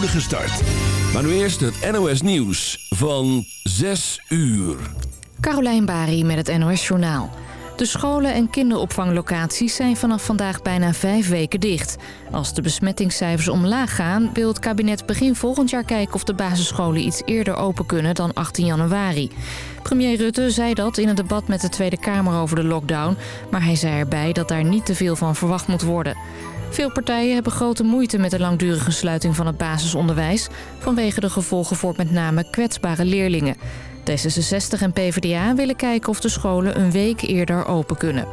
start. Maar nu eerst het NOS Nieuws van 6 uur. Carolijn Bari met het NOS Journaal. De scholen en kinderopvanglocaties zijn vanaf vandaag bijna vijf weken dicht. Als de besmettingscijfers omlaag gaan... wil het kabinet begin volgend jaar kijken of de basisscholen iets eerder open kunnen dan 18 januari. Premier Rutte zei dat in een debat met de Tweede Kamer over de lockdown... maar hij zei erbij dat daar niet te veel van verwacht moet worden. Veel partijen hebben grote moeite met de langdurige sluiting van het basisonderwijs... vanwege de gevolgen voor met name kwetsbare leerlingen. D66 en PvdA willen kijken of de scholen een week eerder open kunnen.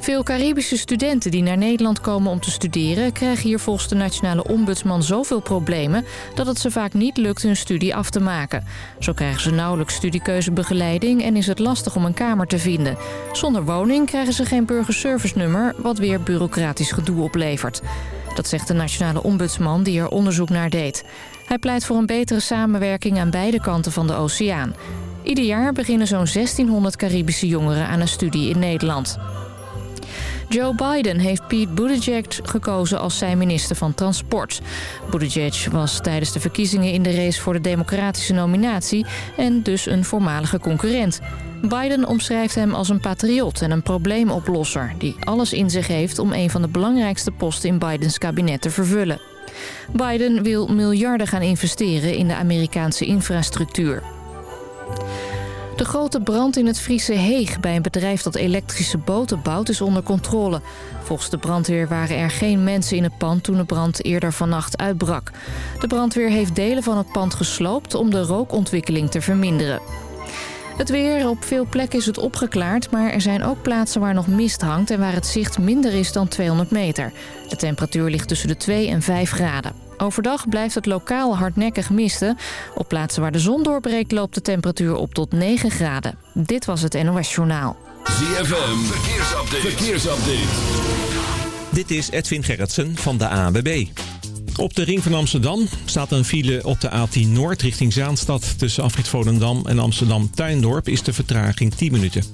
Veel Caribische studenten die naar Nederland komen om te studeren... krijgen hier volgens de nationale ombudsman zoveel problemen... dat het ze vaak niet lukt hun studie af te maken. Zo krijgen ze nauwelijks studiekeuzebegeleiding... en is het lastig om een kamer te vinden. Zonder woning krijgen ze geen burgerservice-nummer... wat weer bureaucratisch gedoe oplevert. Dat zegt de nationale ombudsman die er onderzoek naar deed. Hij pleit voor een betere samenwerking aan beide kanten van de oceaan. Ieder jaar beginnen zo'n 1600 Caribische jongeren aan een studie in Nederland. Joe Biden heeft Pete Buttigieg gekozen als zijn minister van Transport. Buttigieg was tijdens de verkiezingen in de race voor de democratische nominatie... en dus een voormalige concurrent. Biden omschrijft hem als een patriot en een probleemoplosser... die alles in zich heeft om een van de belangrijkste posten in Bidens kabinet te vervullen. Biden wil miljarden gaan investeren in de Amerikaanse infrastructuur. De grote brand in het Friese Heeg bij een bedrijf dat elektrische boten bouwt is onder controle. Volgens de brandweer waren er geen mensen in het pand toen de brand eerder vannacht uitbrak. De brandweer heeft delen van het pand gesloopt om de rookontwikkeling te verminderen. Het weer, op veel plekken is het opgeklaard, maar er zijn ook plaatsen waar nog mist hangt en waar het zicht minder is dan 200 meter. De temperatuur ligt tussen de 2 en 5 graden. Overdag blijft het lokaal hardnekkig misten. Op plaatsen waar de zon doorbreekt loopt de temperatuur op tot 9 graden. Dit was het NOS Journaal. ZFM, verkeersupdate. verkeersupdate. Dit is Edwin Gerritsen van de ANWB. Op de ring van Amsterdam staat een file op de A10 Noord richting Zaanstad. Tussen Afrit Volendam en Amsterdam-Tuindorp is de vertraging 10 minuten.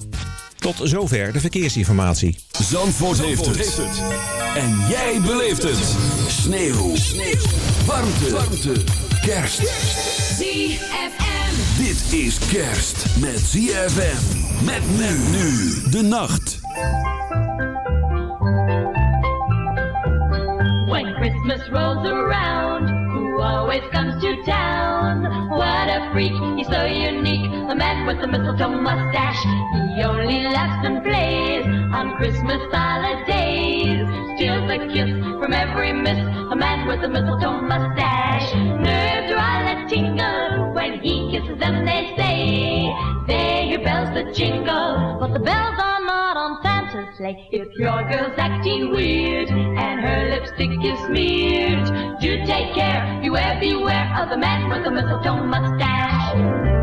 Tot zover de verkeersinformatie. Zandvoort, heeft, het. En jij beleeft het. Sneeuw. Sneeuw. Warmte. Warmte. Kerst. ZFM. Dit is kerst met ZFM. Met men nu de nacht. When Christmas rolls around, who always comes to town? What a freak, he's so unique, the man with the mistletoe mustache. He only laughs and plays on Christmas holidays. Steals a kiss from every miss, a man with a mistletoe mustache. Nerves are all a tingle when he kisses them, they say. They hear bells that jingle, but the bells are not on Santa's If your girl's acting weird and her lipstick is smeared, do take care, beware, beware of the man with the mistletoe mustache.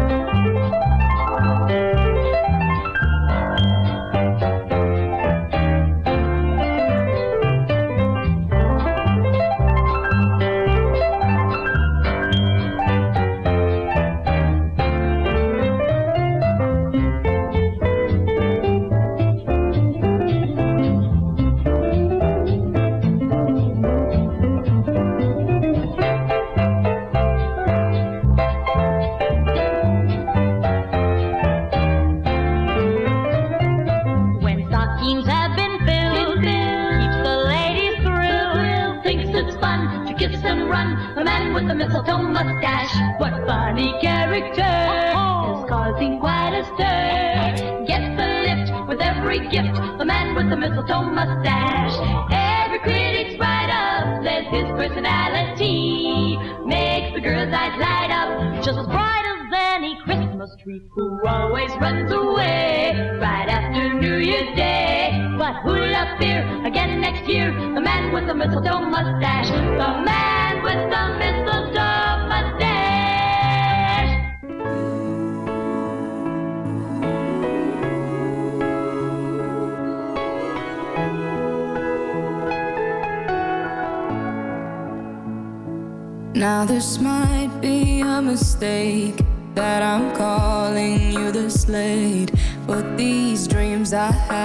The mistletoe mustache. Every critic's right up says his personality makes the girls' eyes light up, just as bright as any Christmas tree. Who always runs away right after New Year's Day. But who'll appear again next year? The man with the mistletoe mustache. Might be a mistake that I'm calling you the slate, but these dreams I have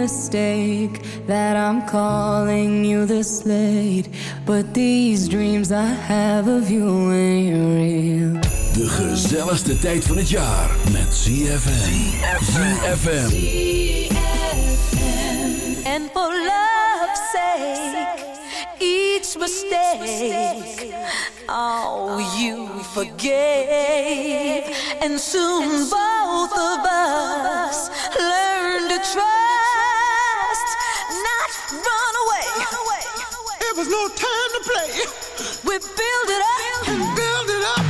mistake that I'm calling you this late. But these dreams I have of you ain't real. De gezelligste tijd van het jaar met ZFM. ZFM. And for love's sake, each mistake, oh, you forgave. And soon both of us learned to trust run away. Run away. It was no time to play. We build it up and build it up.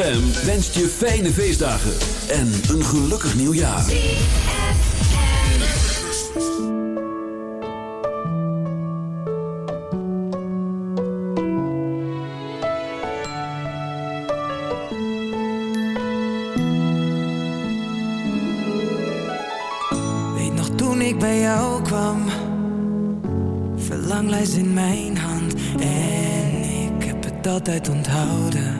Wens je fijne feestdagen en een gelukkig nieuwjaar. Weet nog toen ik bij jou kwam, verlanglijst in mijn hand. En ik heb het altijd onthouden.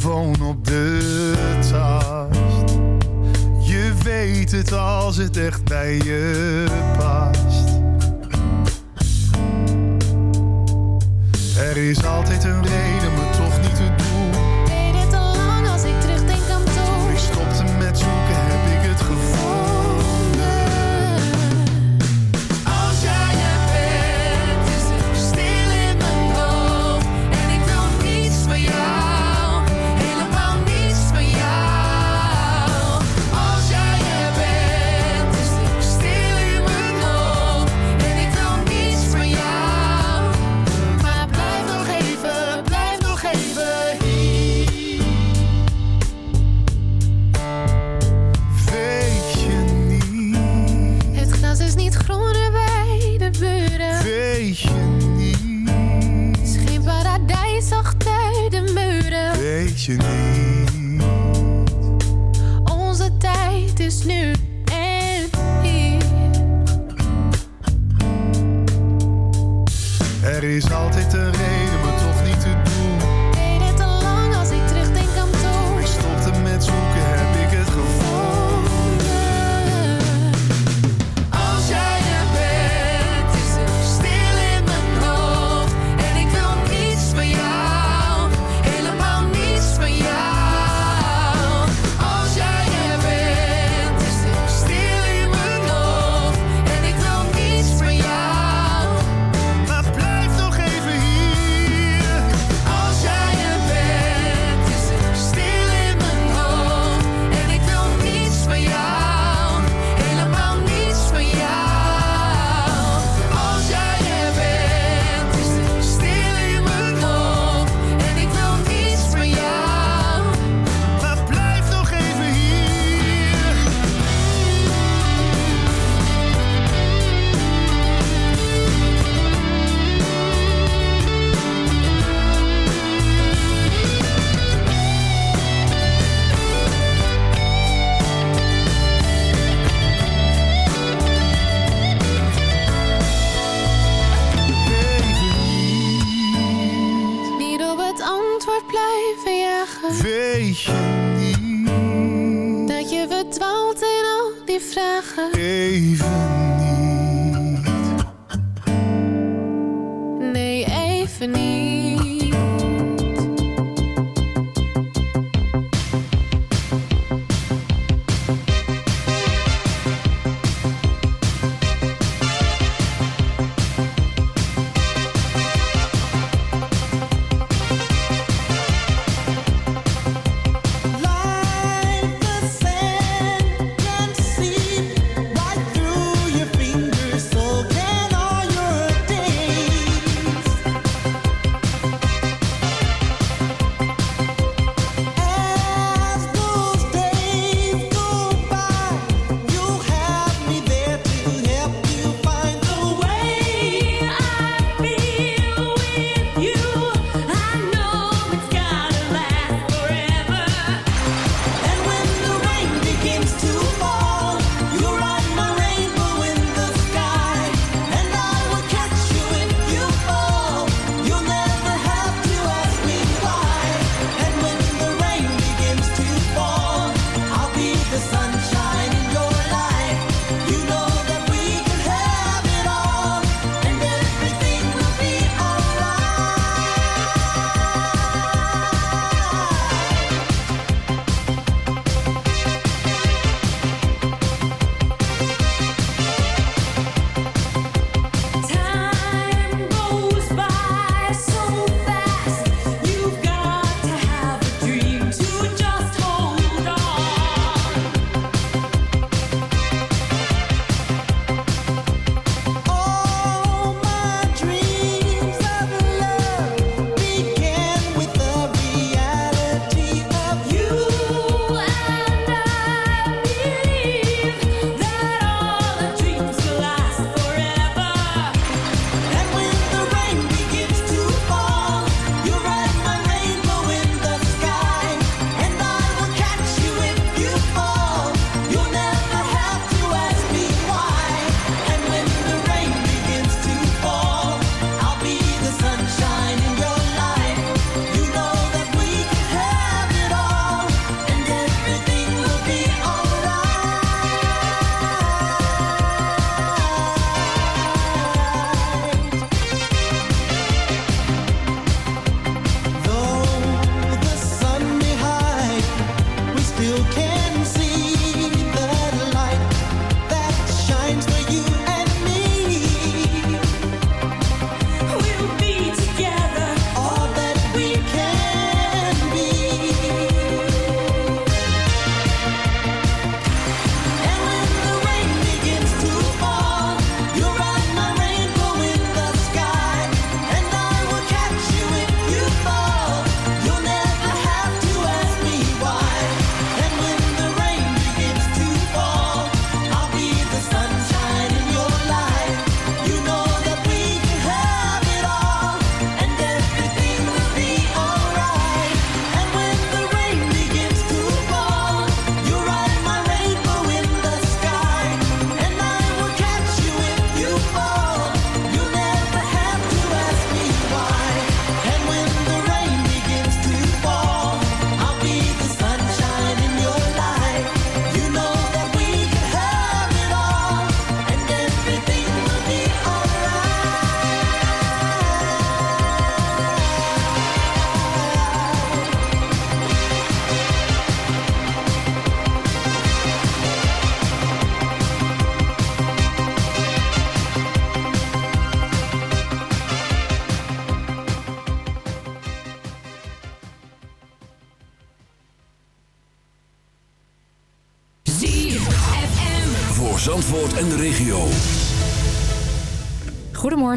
gewoon op de tast. Je weet het als het echt bij je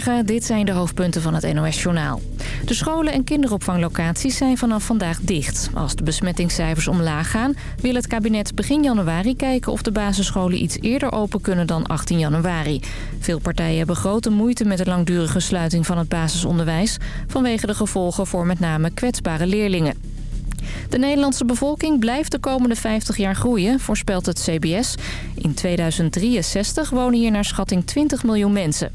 Dit zijn de hoofdpunten van het NOS-journaal. De scholen en kinderopvanglocaties zijn vanaf vandaag dicht. Als de besmettingscijfers omlaag gaan... wil het kabinet begin januari kijken of de basisscholen iets eerder open kunnen dan 18 januari. Veel partijen hebben grote moeite met de langdurige sluiting van het basisonderwijs... vanwege de gevolgen voor met name kwetsbare leerlingen. De Nederlandse bevolking blijft de komende 50 jaar groeien, voorspelt het CBS. In 2063 wonen hier naar schatting 20 miljoen mensen.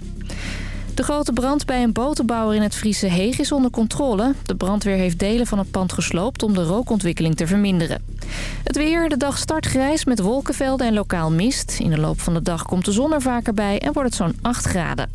De grote brand bij een botenbouwer in het Friese Heeg is onder controle. De brandweer heeft delen van het pand gesloopt om de rookontwikkeling te verminderen. Het weer, de dag start grijs met wolkenvelden en lokaal mist. In de loop van de dag komt de zon er vaker bij en wordt het zo'n 8 graden.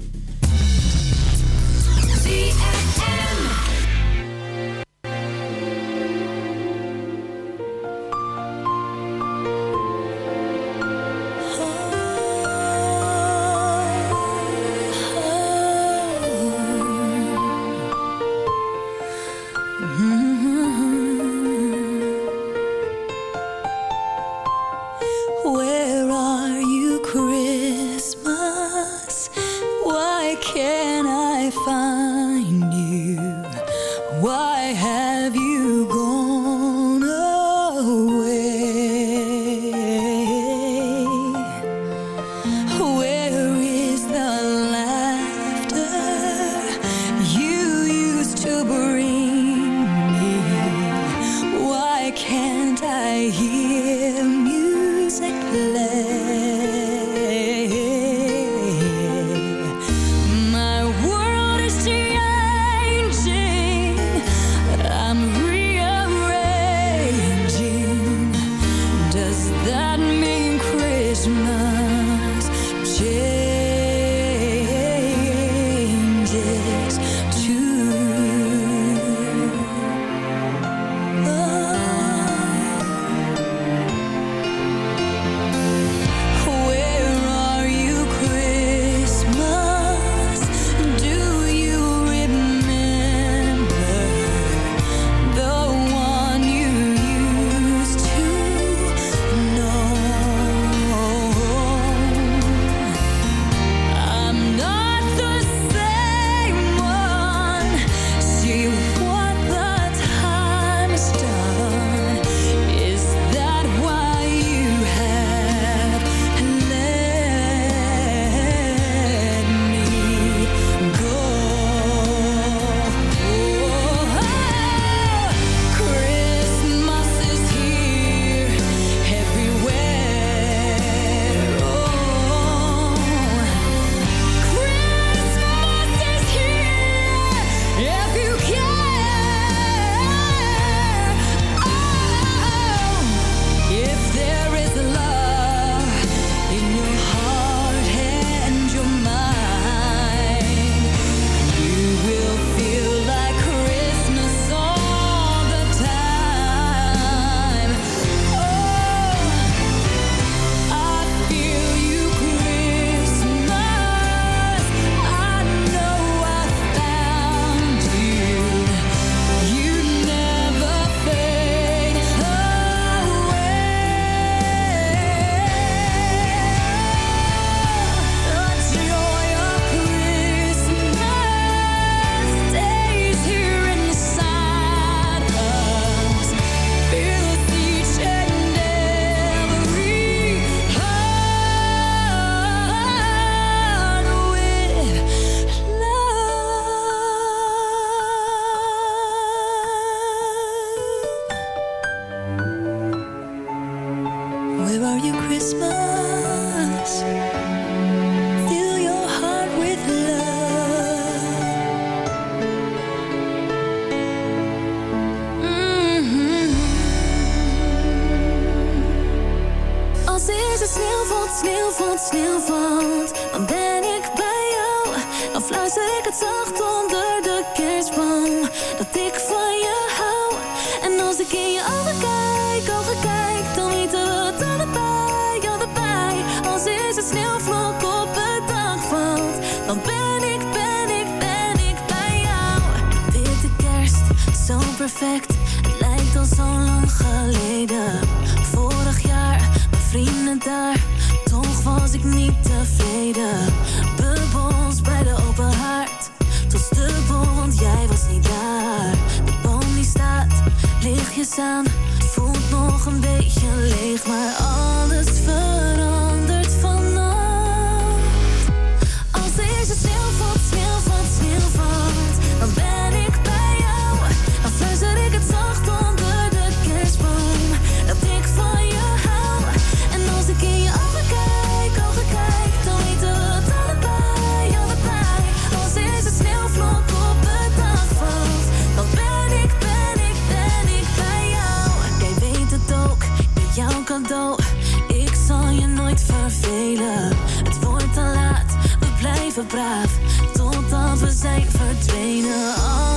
dat we zijn verdwenen.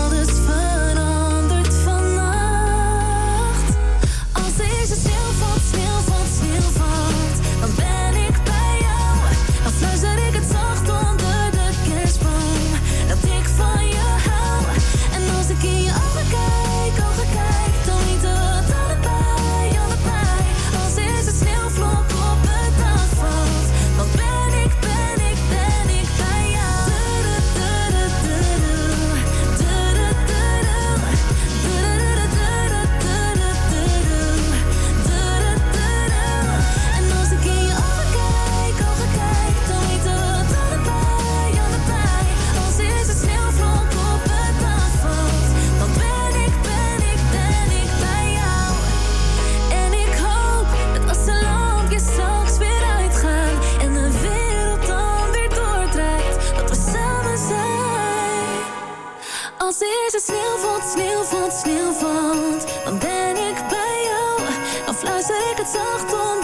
dan ben ik bij jou. Dan fluister ik het zacht onder.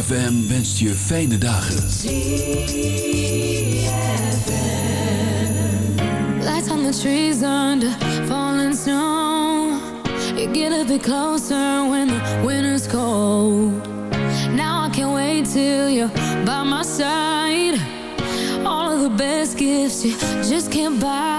ZFM wenst je fijne dagen. Lights on the trees under falling snow. You get a bit closer when the winter's cold. Now I can't wait till you're by my side. All of the best gifts you just can't buy.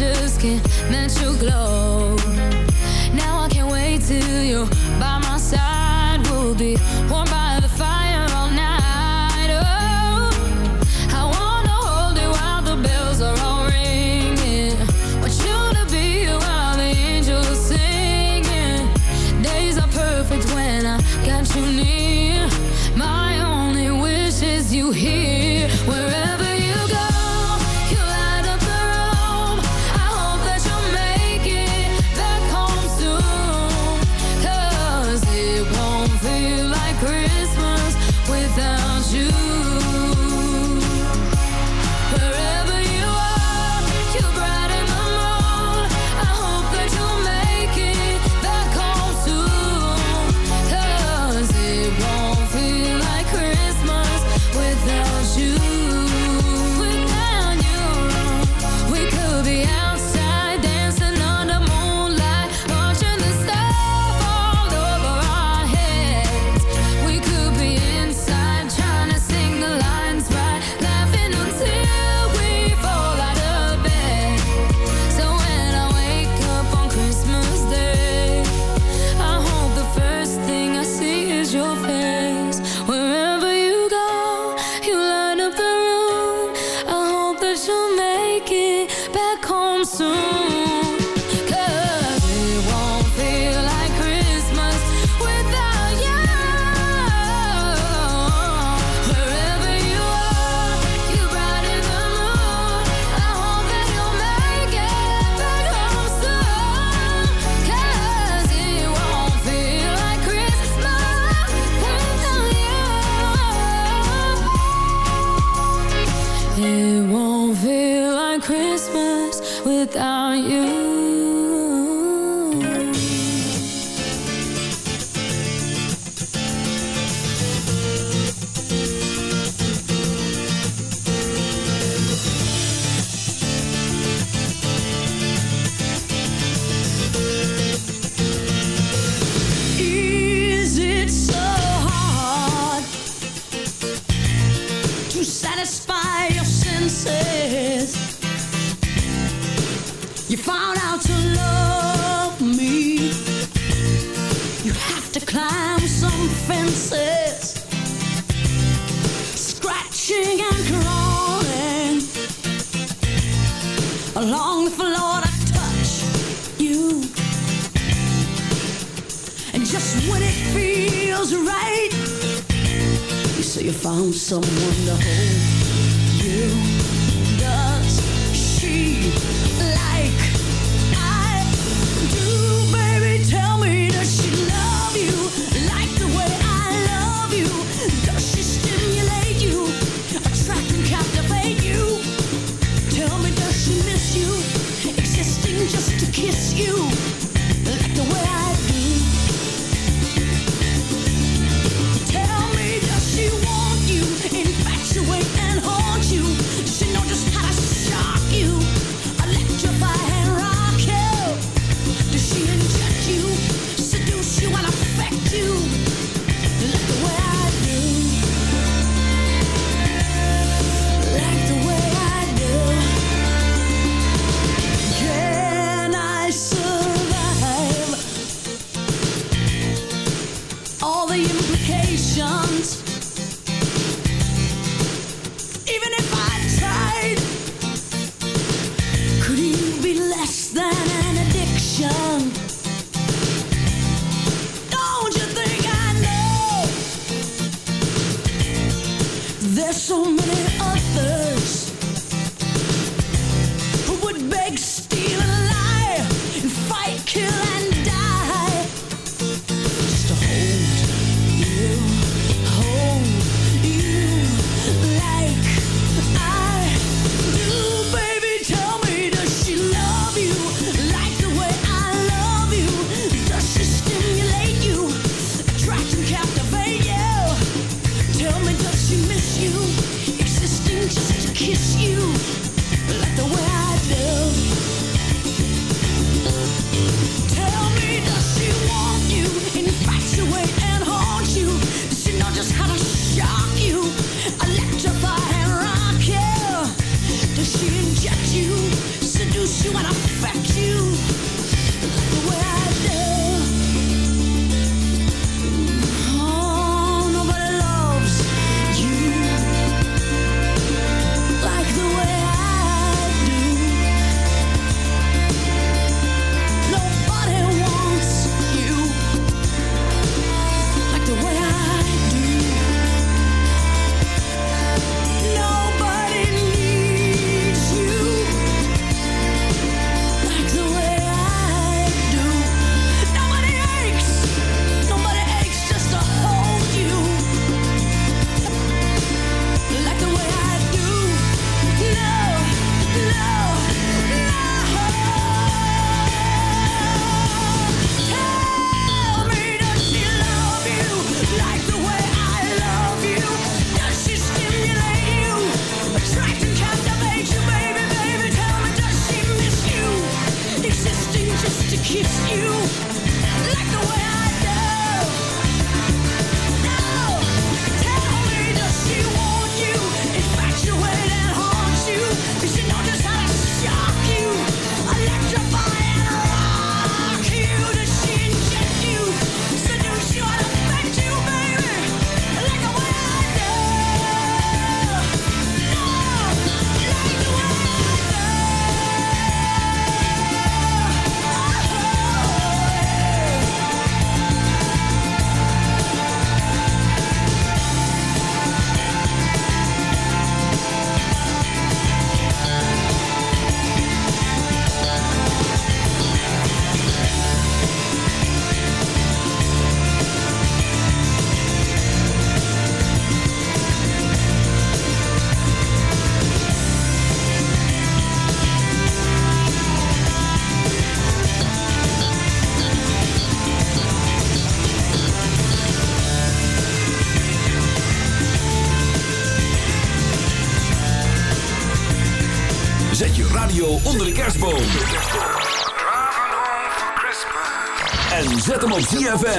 just can't match your glow. Now I can't wait till you're by my side. We'll be warm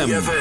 ZFM.